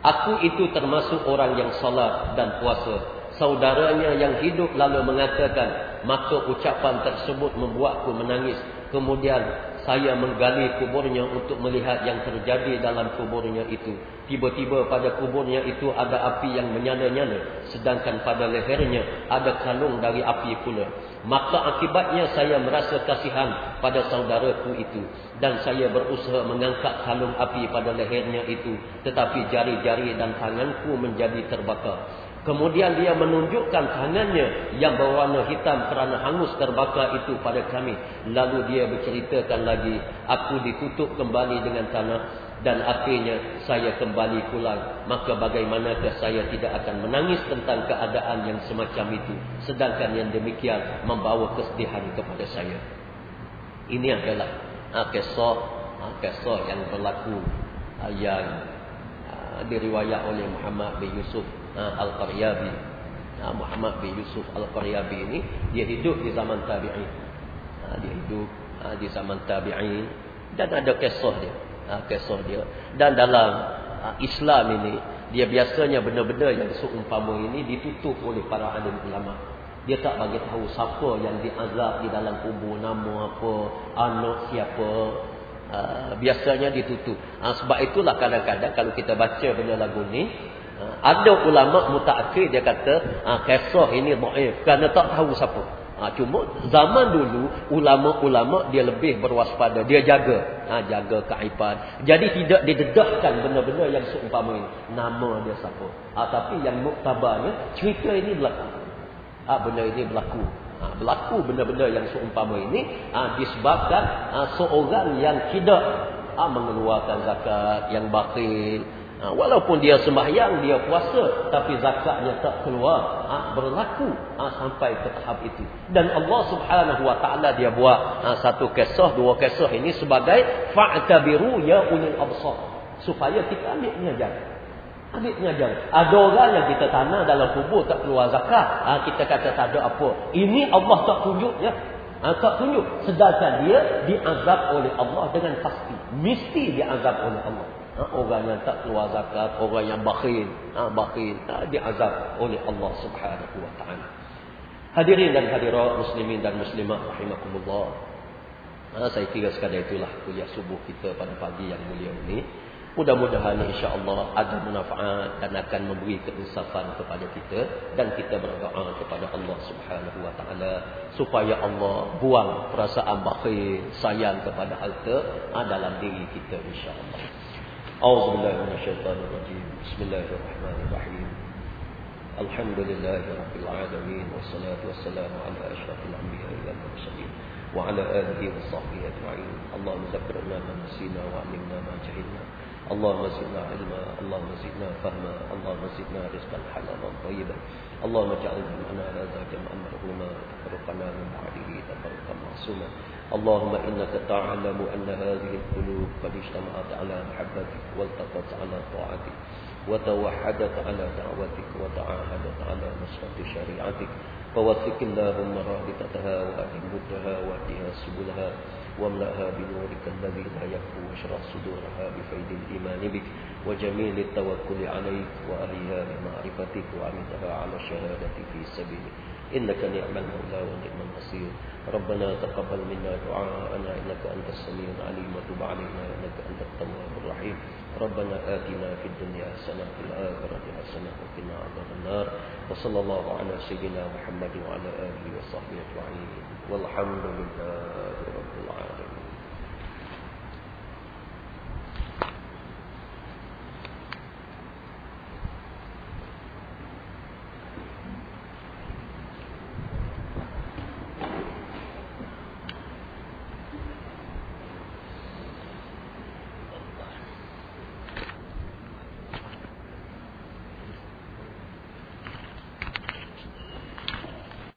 aku itu termasuk orang yang salat dan puasa. Saudaranya yang hidup lalu mengatakan maka ucapan tersebut membuatku menangis. Kemudian saya menggali kuburnya untuk melihat yang terjadi dalam kuburnya itu. Tiba-tiba pada kuburnya itu ada api yang menyala-nyala. Sedangkan pada lehernya ada kalung dari api pula. Maka akibatnya saya merasa kasihan pada saudaraku itu. Dan saya berusaha mengangkat kalung api pada lehernya itu. Tetapi jari-jari dan tanganku menjadi terbakar. Kemudian dia menunjukkan tangannya yang berwarna hitam kerana hangus terbakar itu pada kami. Lalu dia berceritakan lagi, aku ditutup kembali dengan tanah dan akhirnya saya kembali pulang. Maka bagaimanakah saya tidak akan menangis tentang keadaan yang semacam itu. Sedangkan yang demikian membawa kesedihan kepada saya. Ini adalah ah, kisah, ah, kisah yang berlaku ah, yang diriwayat oleh Muhammad bin Yusuf Al-Qaryabi. Ha, Muhammad bin Yusuf Al-Qaryabi ini Dia hidup di zaman tabi'in. Ha, Dia hidup di zaman tabi'in. Dan ada kisah dia. Kisah dia. Dan dalam Islam ini Dia biasanya benda-benda yang seumpama ini Ditutup oleh para alim ulama. Dia tak bagi tahu siapa yang diazab di dalam kubur nama apa anak siapa. Uh, biasanya ditutup. Uh, sebab itulah kadang-kadang kalau kita baca benda lagu ni ada ulama mutaakid dia kata ha, kisah ini dhaif kerana tak tahu siapa. Ha, cuma zaman dulu ulama-ulama dia lebih berwaspada, dia jaga, ha, jaga keaiban. Jadi tidak didedahkan benda-benda yang seumpama ini. Nama dia siapa. Ha, tapi yang muktabarnya cerita ini berlaku. Ha, benda ini berlaku. Ha, berlaku benda-benda yang seumpama ini ha, disebabkan ha, seorang yang tidak ha, mengeluarkan zakat, yang bakhil, Ha, walaupun dia sembahyang, dia puasa, tapi zakatnya tak keluar, ha, berlaku ha, sampai ke tahap itu. Dan Allah Subhanahu Wa Taala dia buat ha, satu kisah, dua kisah ini sebagai fa'tabiru ya ulil absar, supaya kita ambil pengajaran. Ambil pengajaran. Ada orang yang kita tanah dalam kubur tak keluar zakat, ha, kita kata tak ada apa. Ini Allah tak tunjuk ya. Ha, tak tunjuk. Sedangkan dia diazab oleh Allah dengan pasti. Mesti diazab oleh Allah. Ha, orang yang tak keluar zakat, orang yang bakhil, ha, bakhil, ha, diazab oleh Allah Subhanahu wa taala. Hadirin dan hadirat muslimin dan muslimat rahimakumullah. Ha, saya kira sekadar itulah kuliah subuh kita pada pagi yang mulia ini. Mudah-mudahan insya-Allah ada manfaat dan akan memberi keinsafan kepada kita dan kita berdoa kepada Allah Subhanahu wa taala supaya Allah buang perasaan bakhil, sayang kepada harta dalam diri kita insya-Allah. أعوذ بالله من الشيطان الرجيم. بسم الله الرحمن الرحيم. الحمد لله رب العالمين والصلاة والسلام على أشرف الأنبياء والمرسلين وعلى آله وصحبه أجمعين. اللهم ذكرنا ما نسينا وعلمنا ما جهلنا. اللهم زدنا علما اللهم زدنا فهما اللهم زدنا رزقا حلالا طيبا. اللهم اجعل جمعنا هذا جمعا مرحوما وتفرقنا من بعده تفرقا معصوما. اللهم إنك تعلم أن هذه القلوب قد اجتمعت على محبتك والتقت على طاعتك وتوحدت على دعوتك وتعاهدت على نصرة شريعتك. فوثق اللهم رابطتها وأئمتها وأهدها سبلها واملأها بنورك الذي لا يكفو واشرح صدورها بفيد الإيمان بك. وجميل التوكل عليك وأهلها بمعرفتك وعمدها على الشهادة في سبيلك. إنك نعم المولى ونعم النصير. ربنا تقبل منا دعاءنا إنك أنت السميع العليم وتب علينا إنك أنت التواب الرحيم. ربنا آتنا في الدنيا حسنة وفي الآخرة حسنة وقنا عذاب النار. وصلى الله على سيدنا محمد وعلى آله وصحبه أجمعين. والحمد لله رب